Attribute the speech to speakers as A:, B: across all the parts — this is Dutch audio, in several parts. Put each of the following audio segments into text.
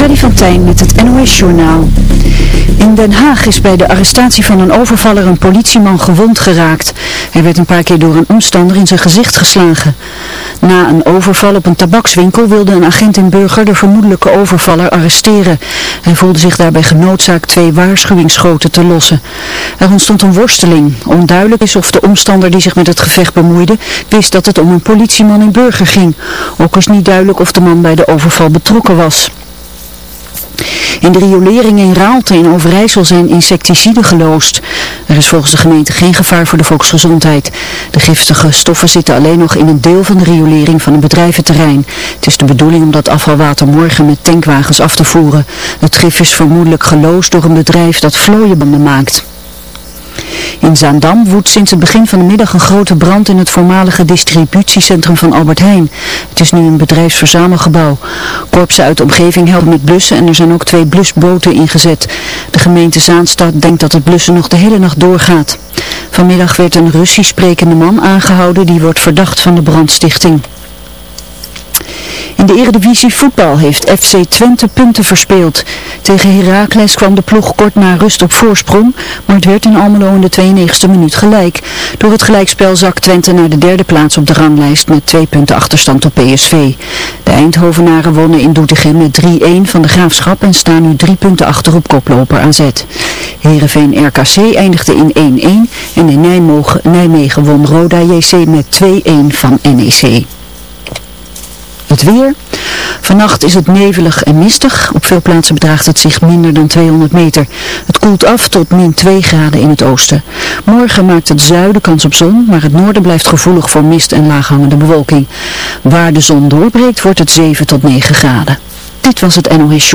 A: Freddy van Tijn met het NOS Journaal. In Den Haag is bij de arrestatie van een overvaller een politieman gewond geraakt. Hij werd een paar keer door een omstander in zijn gezicht geslagen. Na een overval op een tabakswinkel wilde een agent in Burger de vermoedelijke overvaller arresteren. Hij voelde zich daarbij genoodzaakt twee waarschuwingsschoten te lossen. Er ontstond een worsteling. Onduidelijk is of de omstander die zich met het gevecht bemoeide wist dat het om een politieman in Burger ging. Ook is niet duidelijk of de man bij de overval betrokken was. In de riolering in Raalte in Overijssel zijn insecticiden geloosd. Er is volgens de gemeente geen gevaar voor de volksgezondheid. De giftige stoffen zitten alleen nog in een deel van de riolering van een bedrijventerrein. Het is de bedoeling om dat afvalwater morgen met tankwagens af te voeren. Het gif is vermoedelijk geloosd door een bedrijf dat vlooienbanden maakt. In Zaandam woedt sinds het begin van de middag een grote brand in het voormalige distributiecentrum van Albert Heijn. Het is nu een bedrijfsverzamelgebouw. Korpsen uit de omgeving helpen met blussen en er zijn ook twee blusboten ingezet. De gemeente Zaanstad denkt dat het blussen nog de hele nacht doorgaat. Vanmiddag werd een Russisch sprekende man aangehouden die wordt verdacht van de brandstichting. In de Eredivisie voetbal heeft FC Twente punten verspeeld. Tegen Heracles kwam de ploeg kort na rust op voorsprong, maar het werd in Almelo in de 92e minuut gelijk. Door het gelijkspel zak Twente naar de derde plaats op de ranglijst met twee punten achterstand op PSV. De Eindhovenaren wonnen in Doetinchem met 3-1 van de Graafschap en staan nu drie punten achter op koploper AZ. Heerenveen RKC eindigde in 1-1 en in Nijmegen, Nijmegen won Roda JC met 2-1 van NEC. Het weer. Vannacht is het nevelig en mistig. Op veel plaatsen bedraagt het zich minder dan 200 meter. Het koelt af tot min 2 graden in het oosten. Morgen maakt het zuiden kans op zon, maar het noorden blijft gevoelig voor mist en laaghangende bewolking. Waar de zon doorbreekt wordt het 7 tot 9 graden. Dit was het NOS.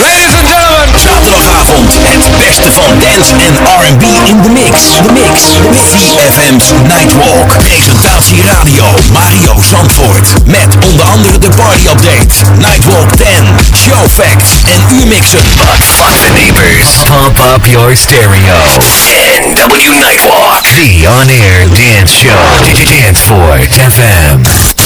B: Ladies and gentlemen.
C: Zaterdagavond het beste van dance en R&B in de mix. De mix. ZFM's Nightwalk. Presentatie radio Mario Zandvoort. Met onder andere de party update. Nightwalk 10. Show facts en U-mixen. But fuck the neighbors. Pump up your stereo. NW Nightwalk. The on-air dance show. Danceport FM.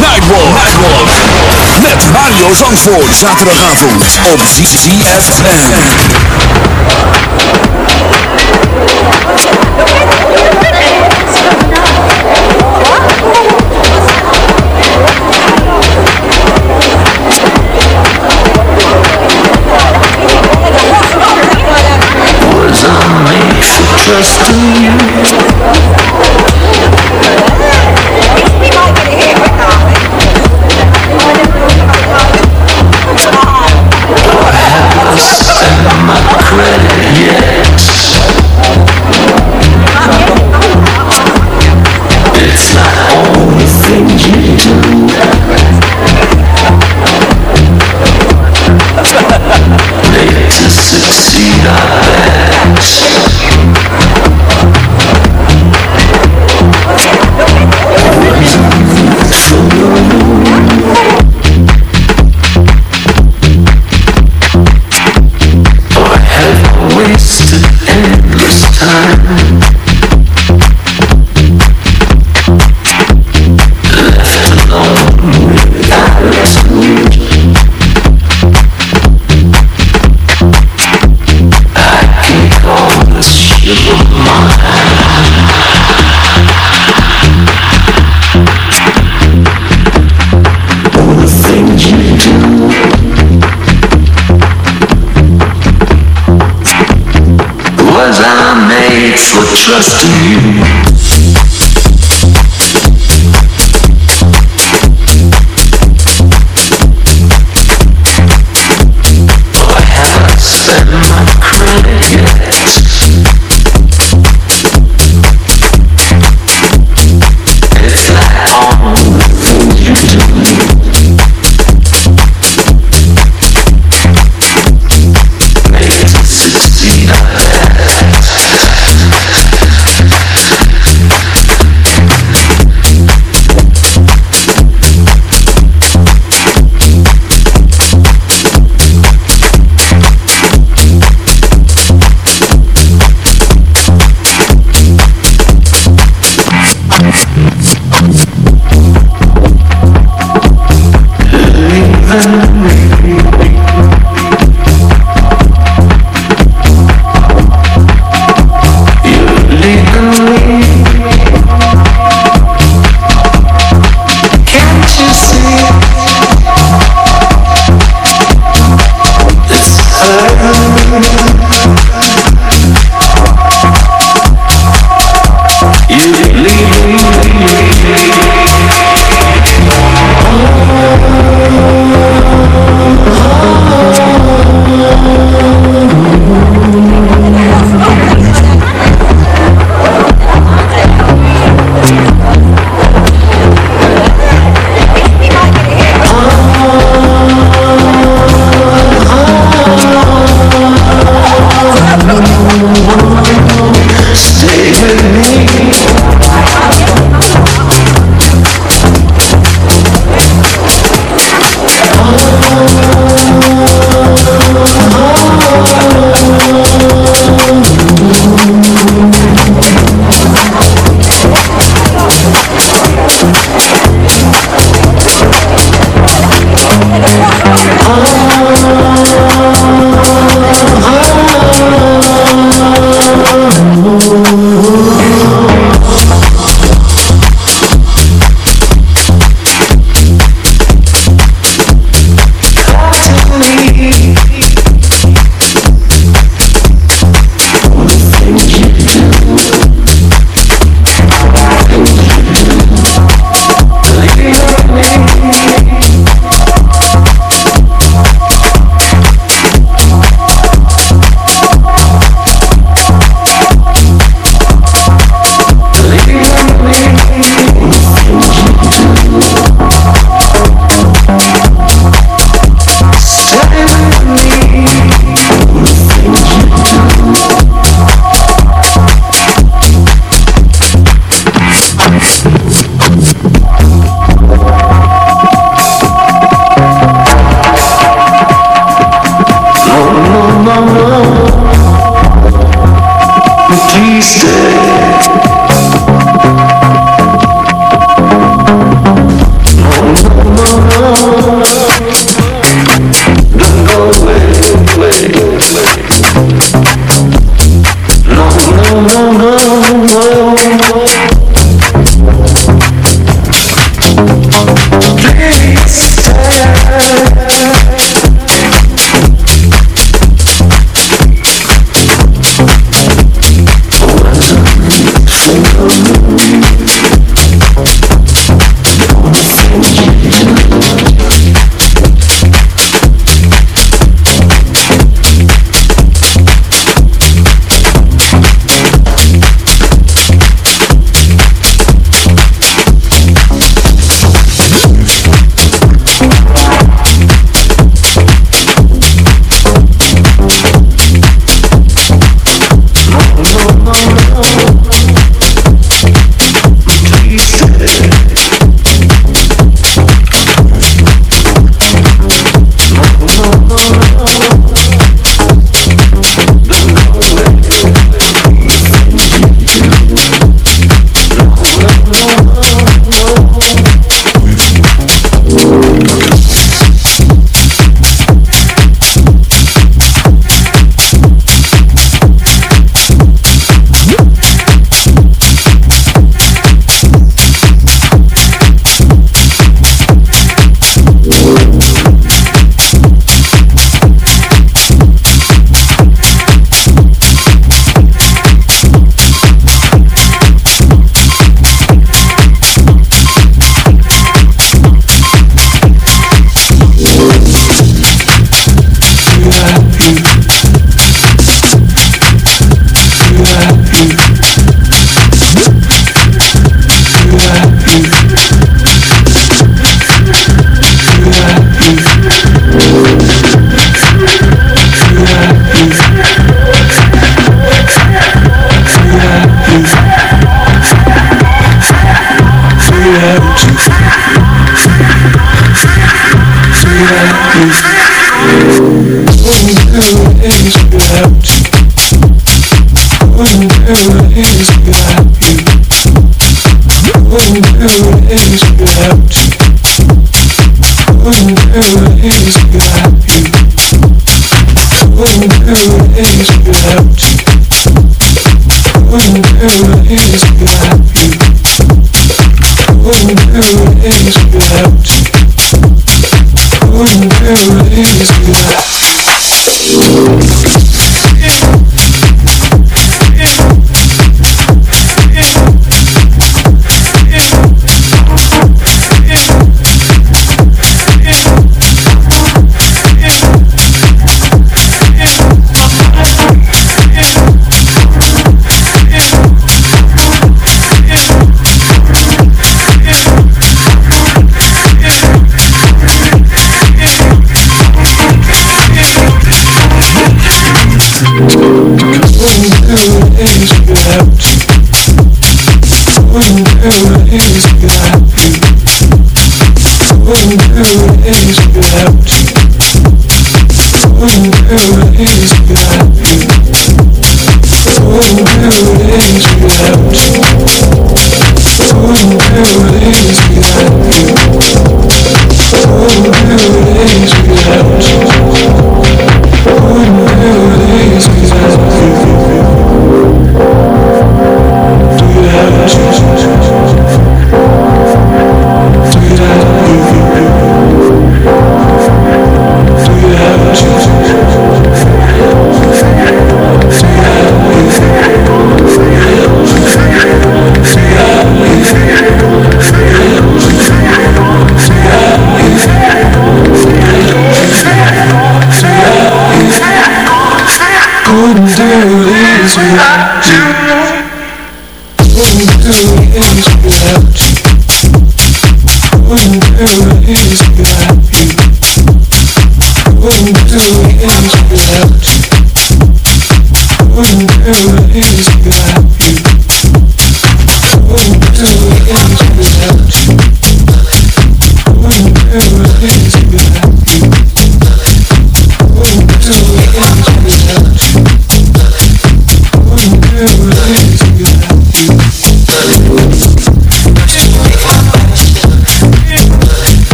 B: Nightwalk. Nightwalk. Met Mario Zandvoort. Zaterdagavond op ZFM.
D: Was made for trusting you?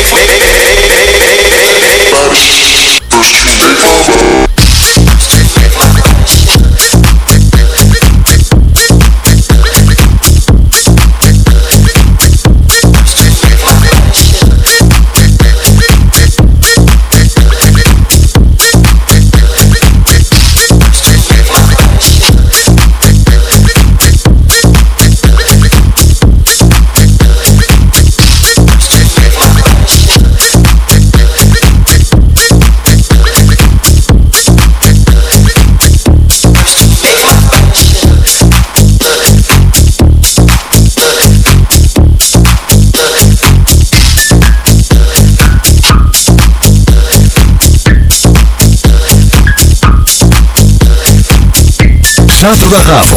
E: Hey, hey, hey.
F: הזהב.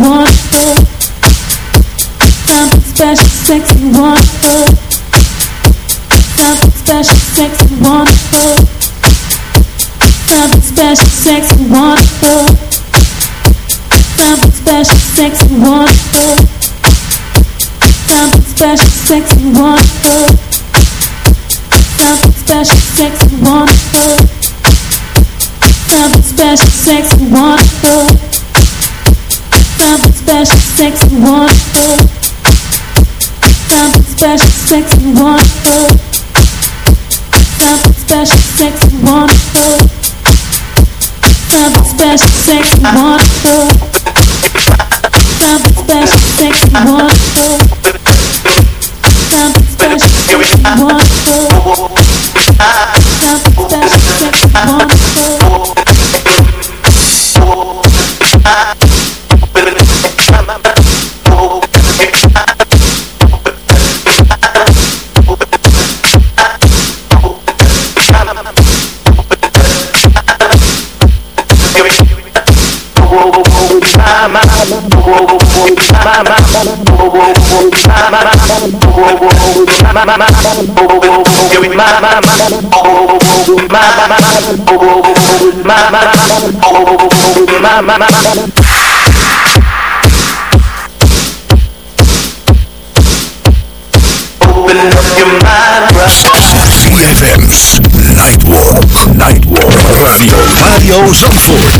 F: wonderful. Something special, sexy, wonderful. Something special, sexy, wonderful. Something special, sexy, wonderful. Something special, sexy, wonderful. Something special, sexy, wonderful. Something special, sexy, wonderful. Something special, sexy, wonderful. my.
G: Open up your mind.
E: ZFM's Nightwalk. Nightwalk Radio.
G: Radio voor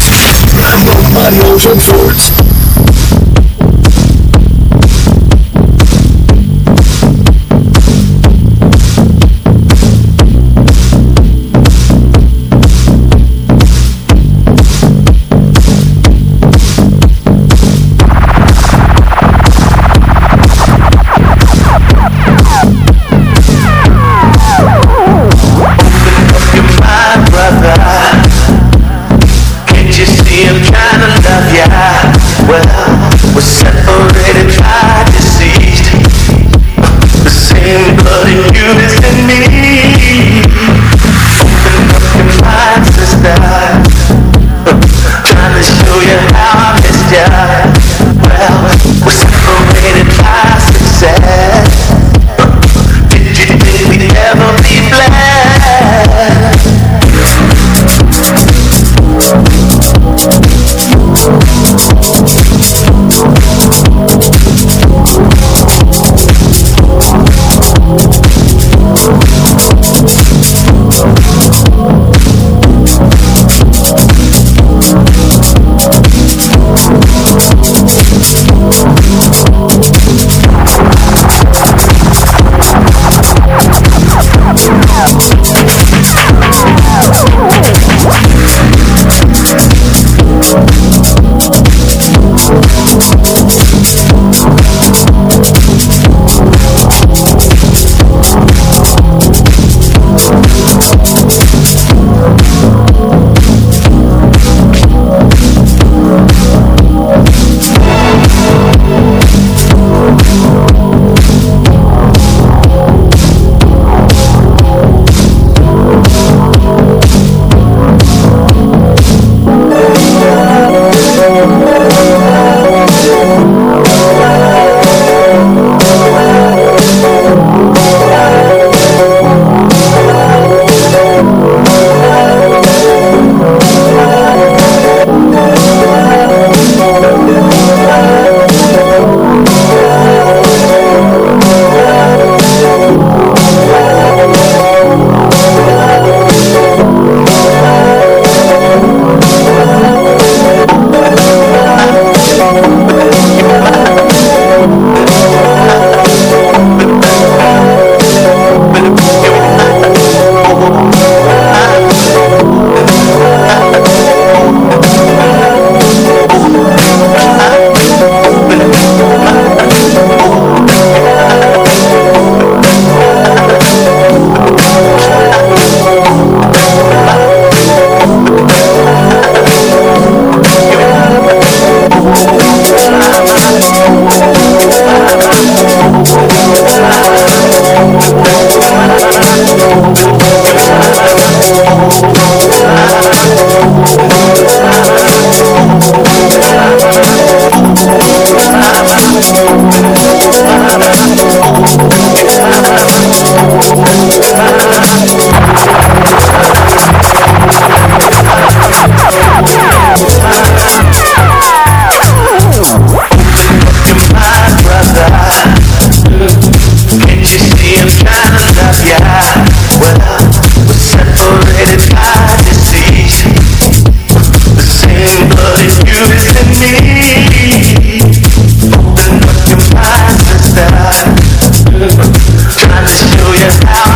G: just how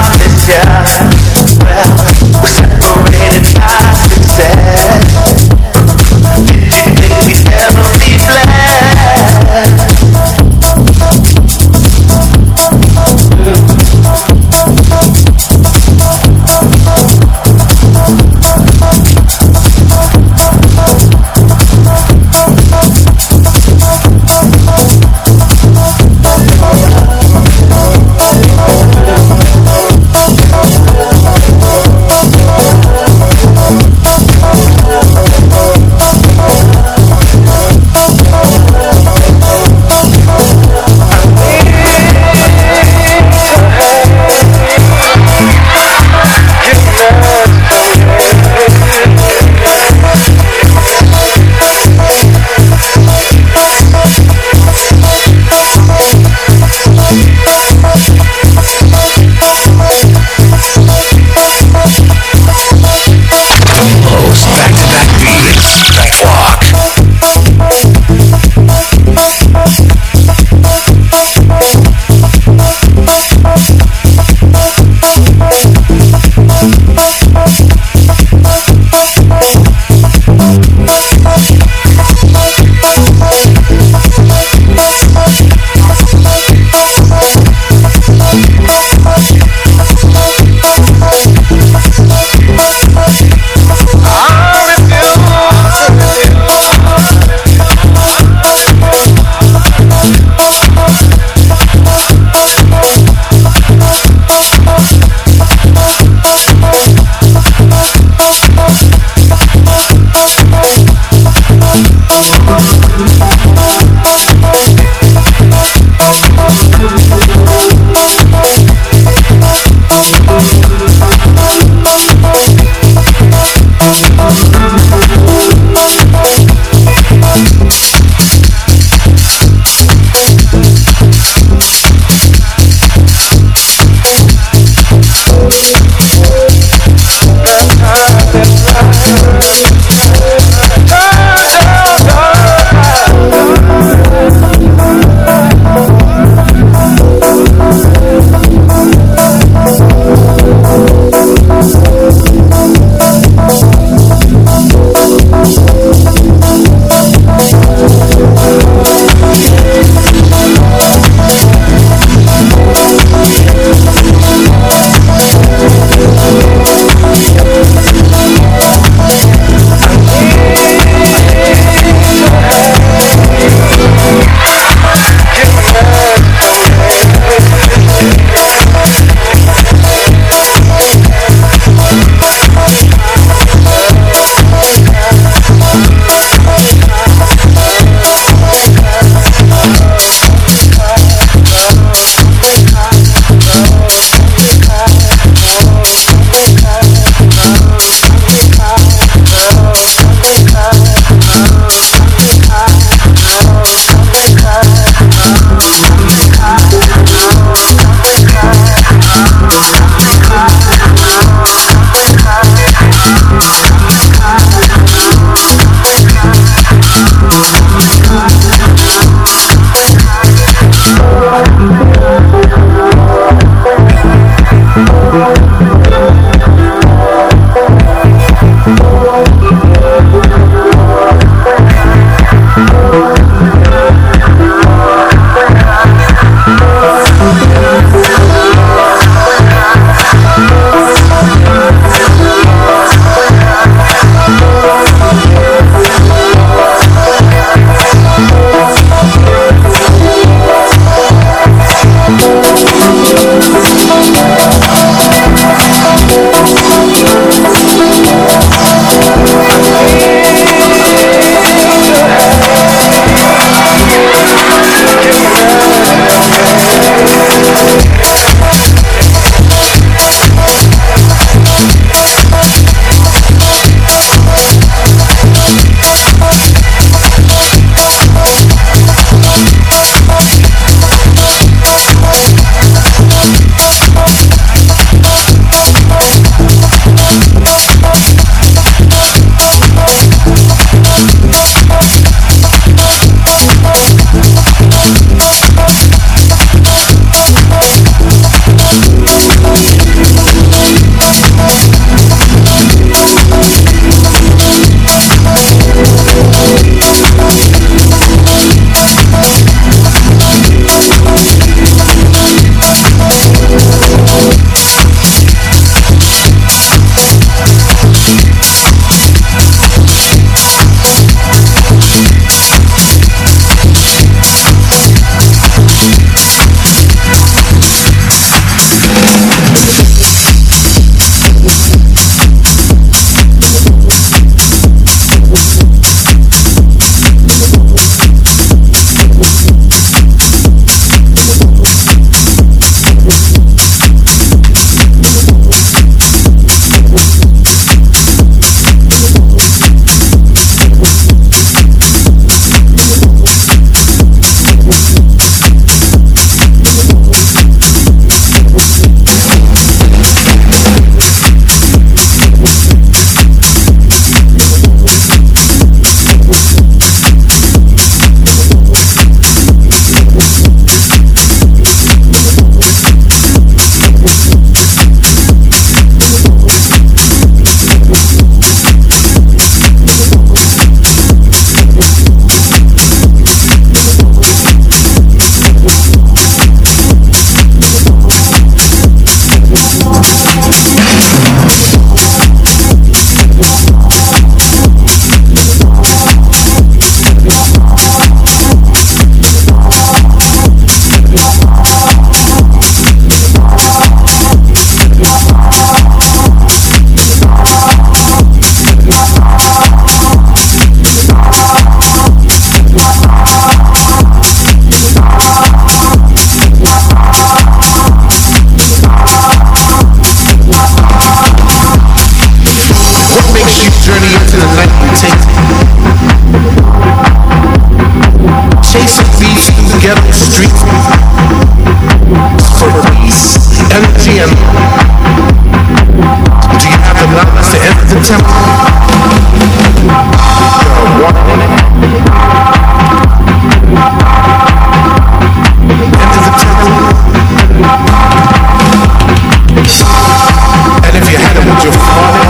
H: And if you had it, with your father.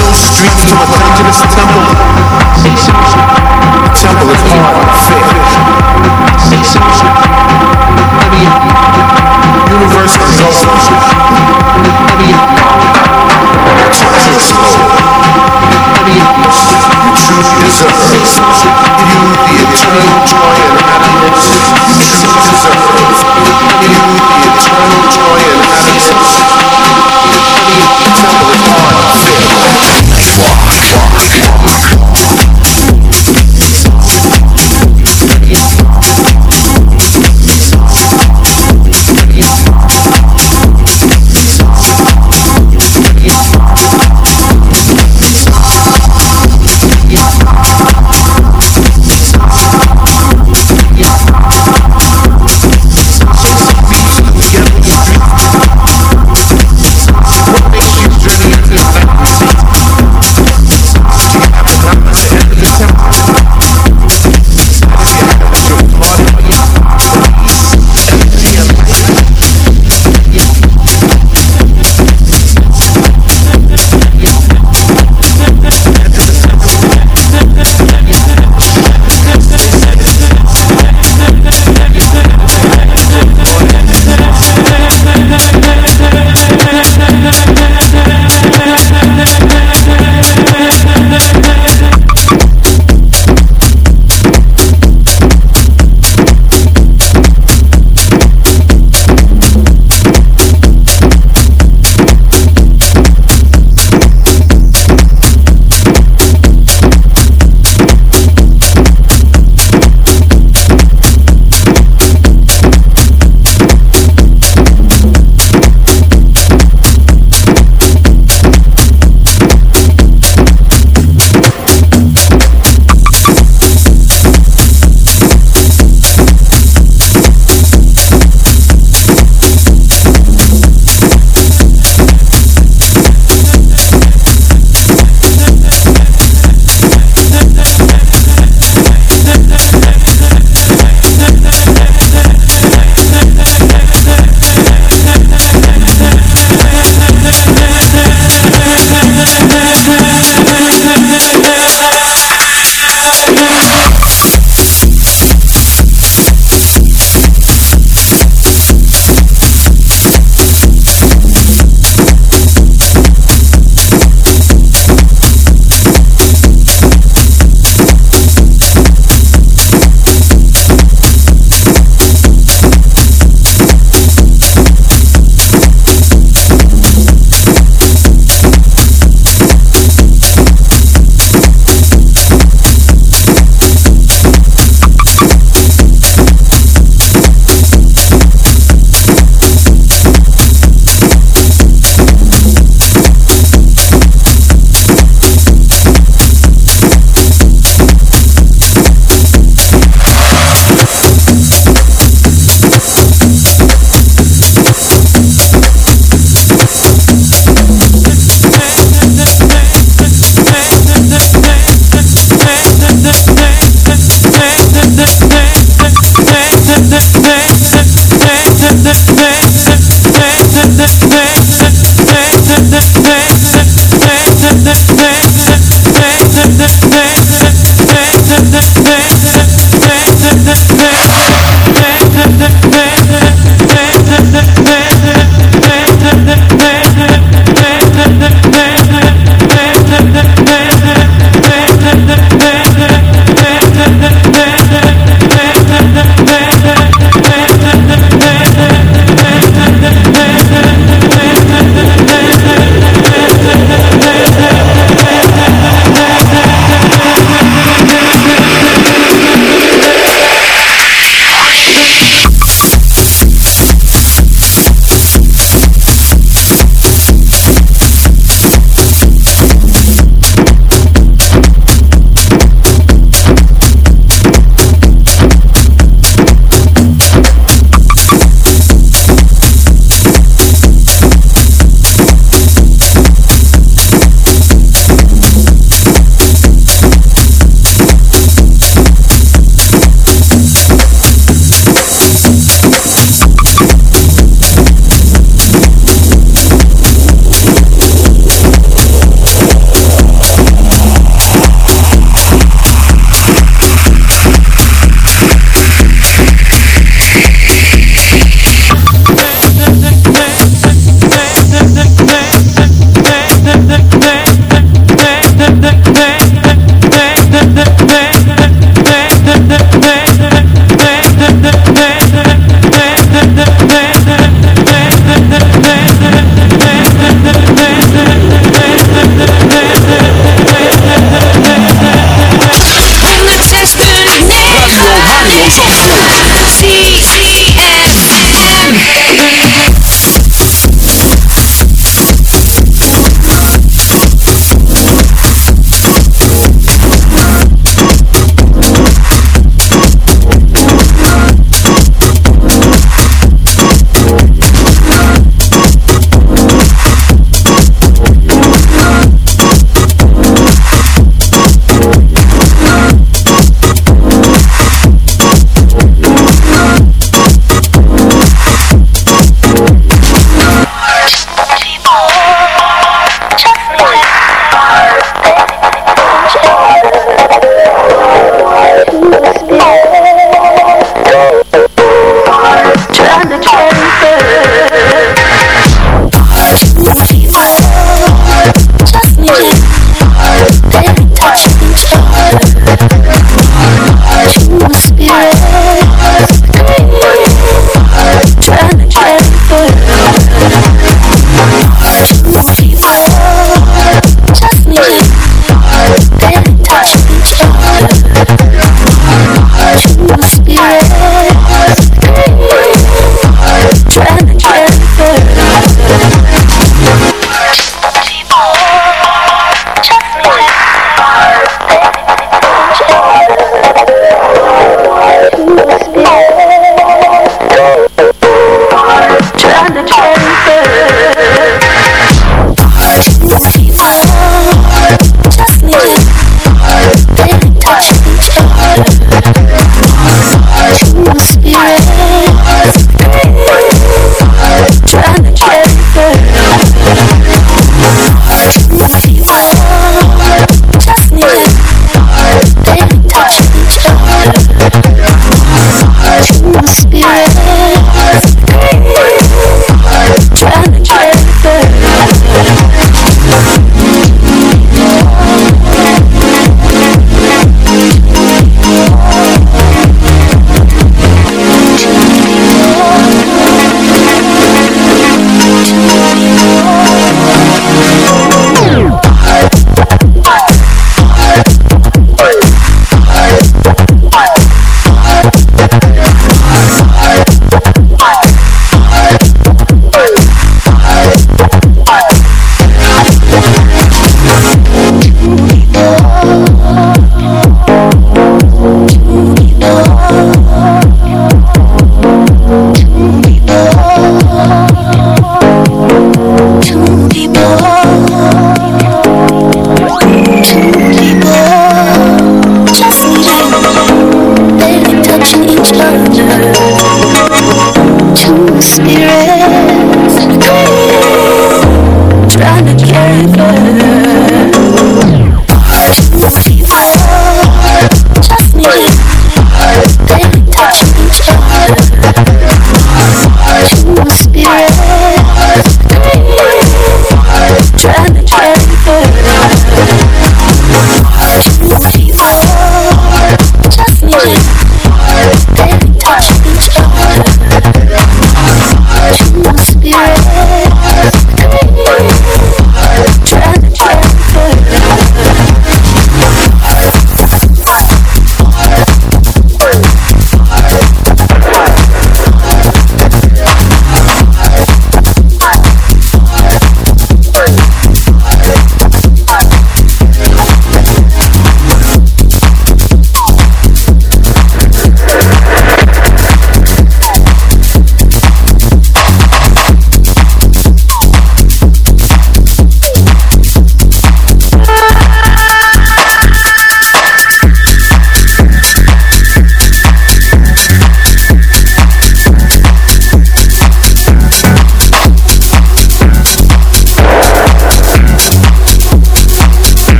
H: Those streets to a dangerous temple. The temple is hard
I: fit. Universe is is deserve it. You the eternal joy.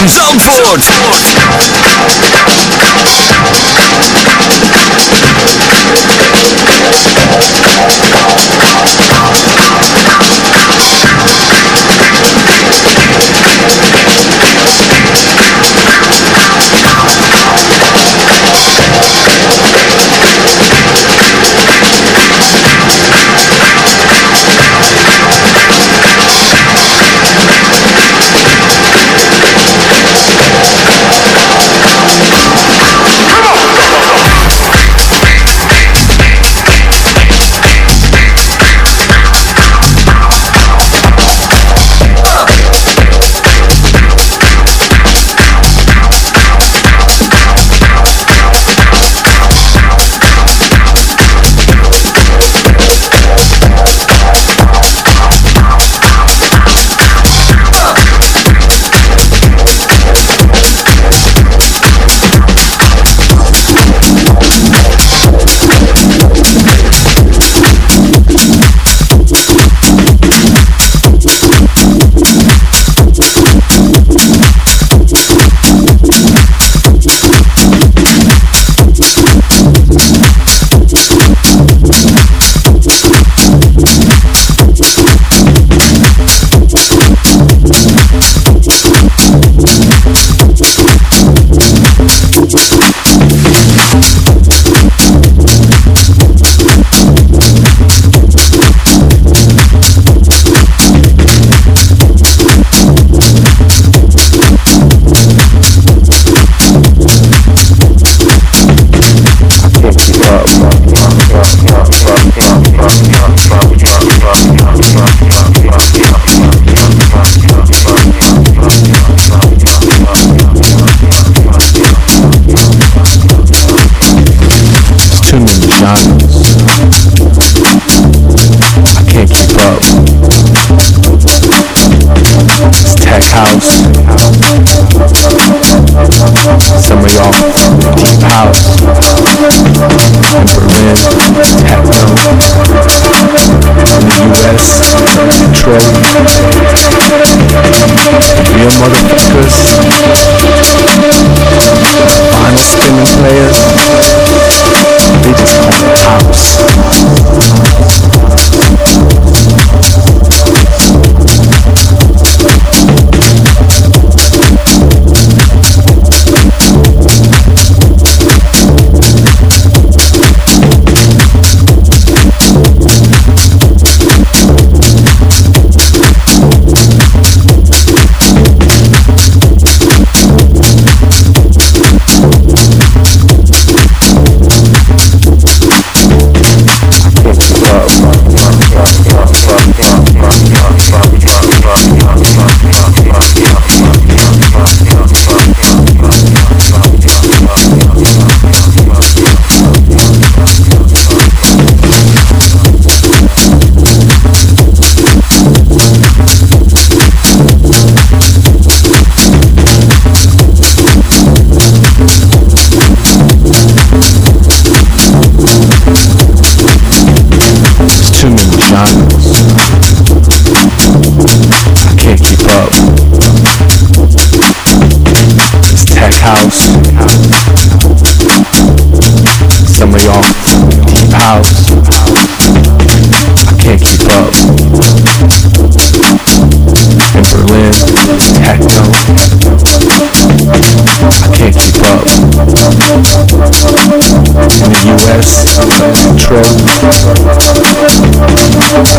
B: ZFM Zandvoort.
J: Real motherfuckers. Players. They just want house. control.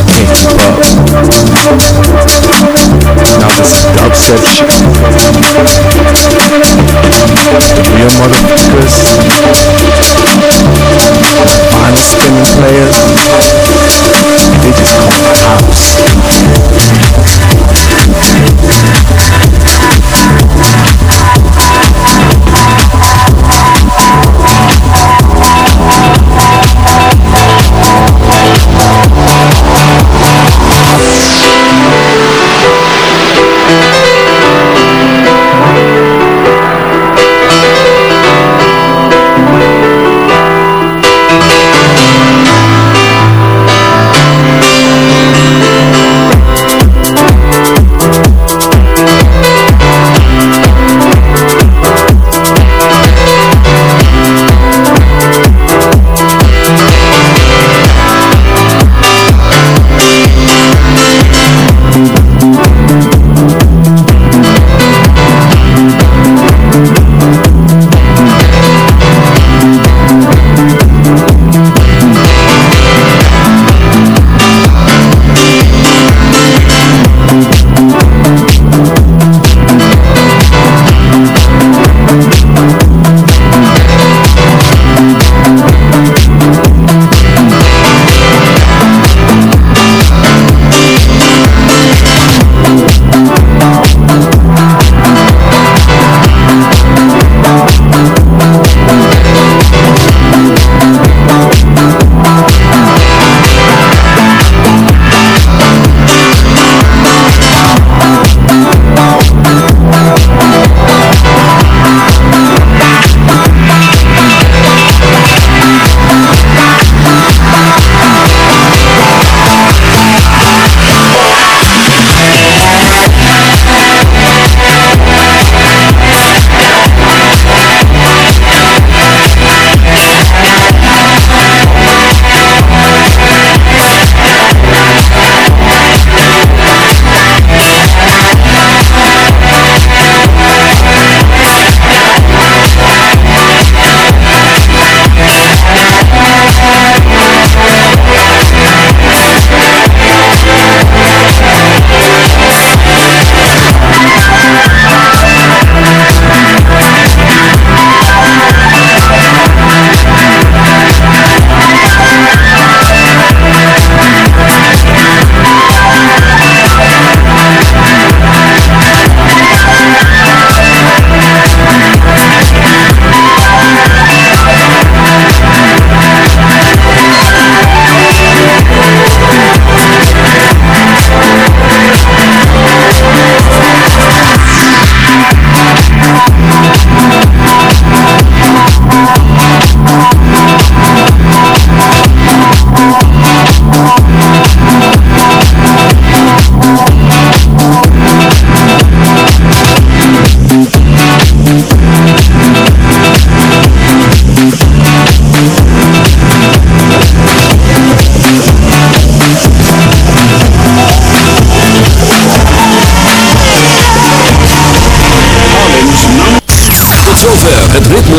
J: Can't keep up. Now this is dubstep shit.